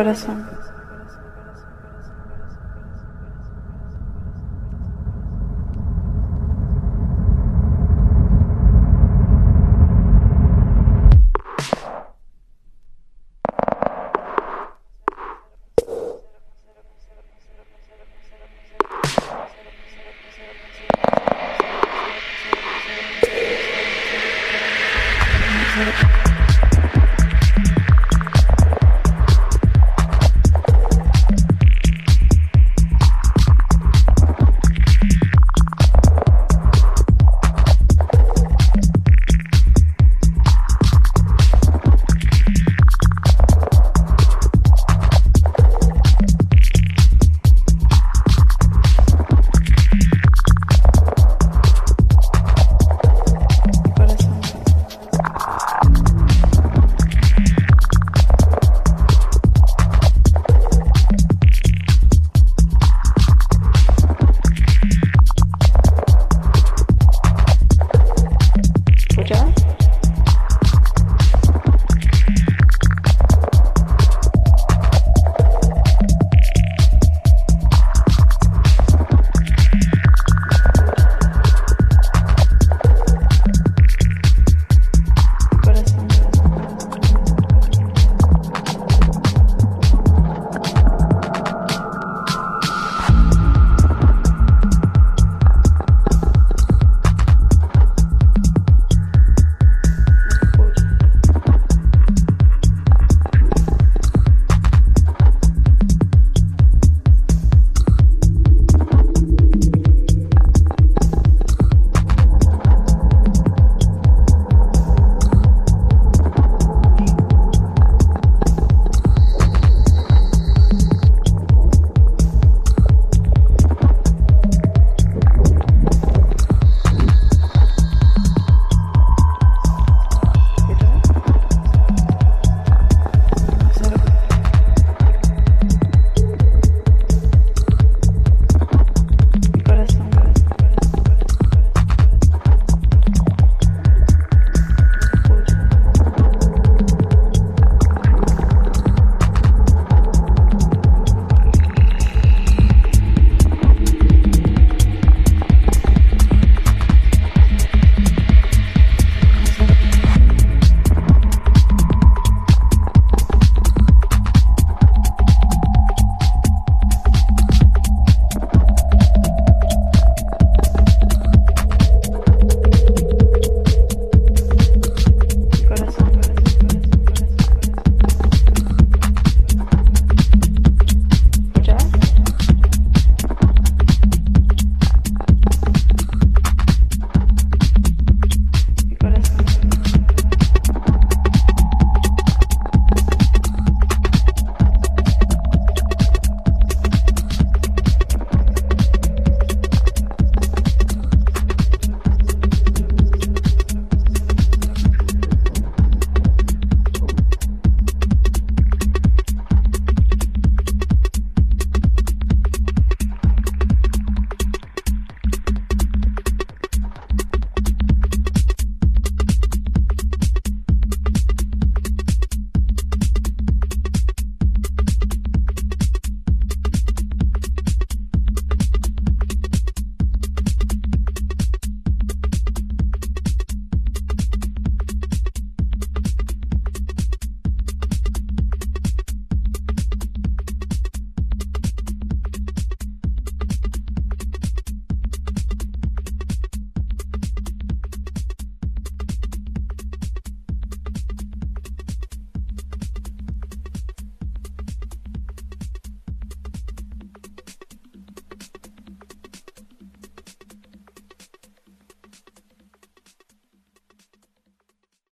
corazón.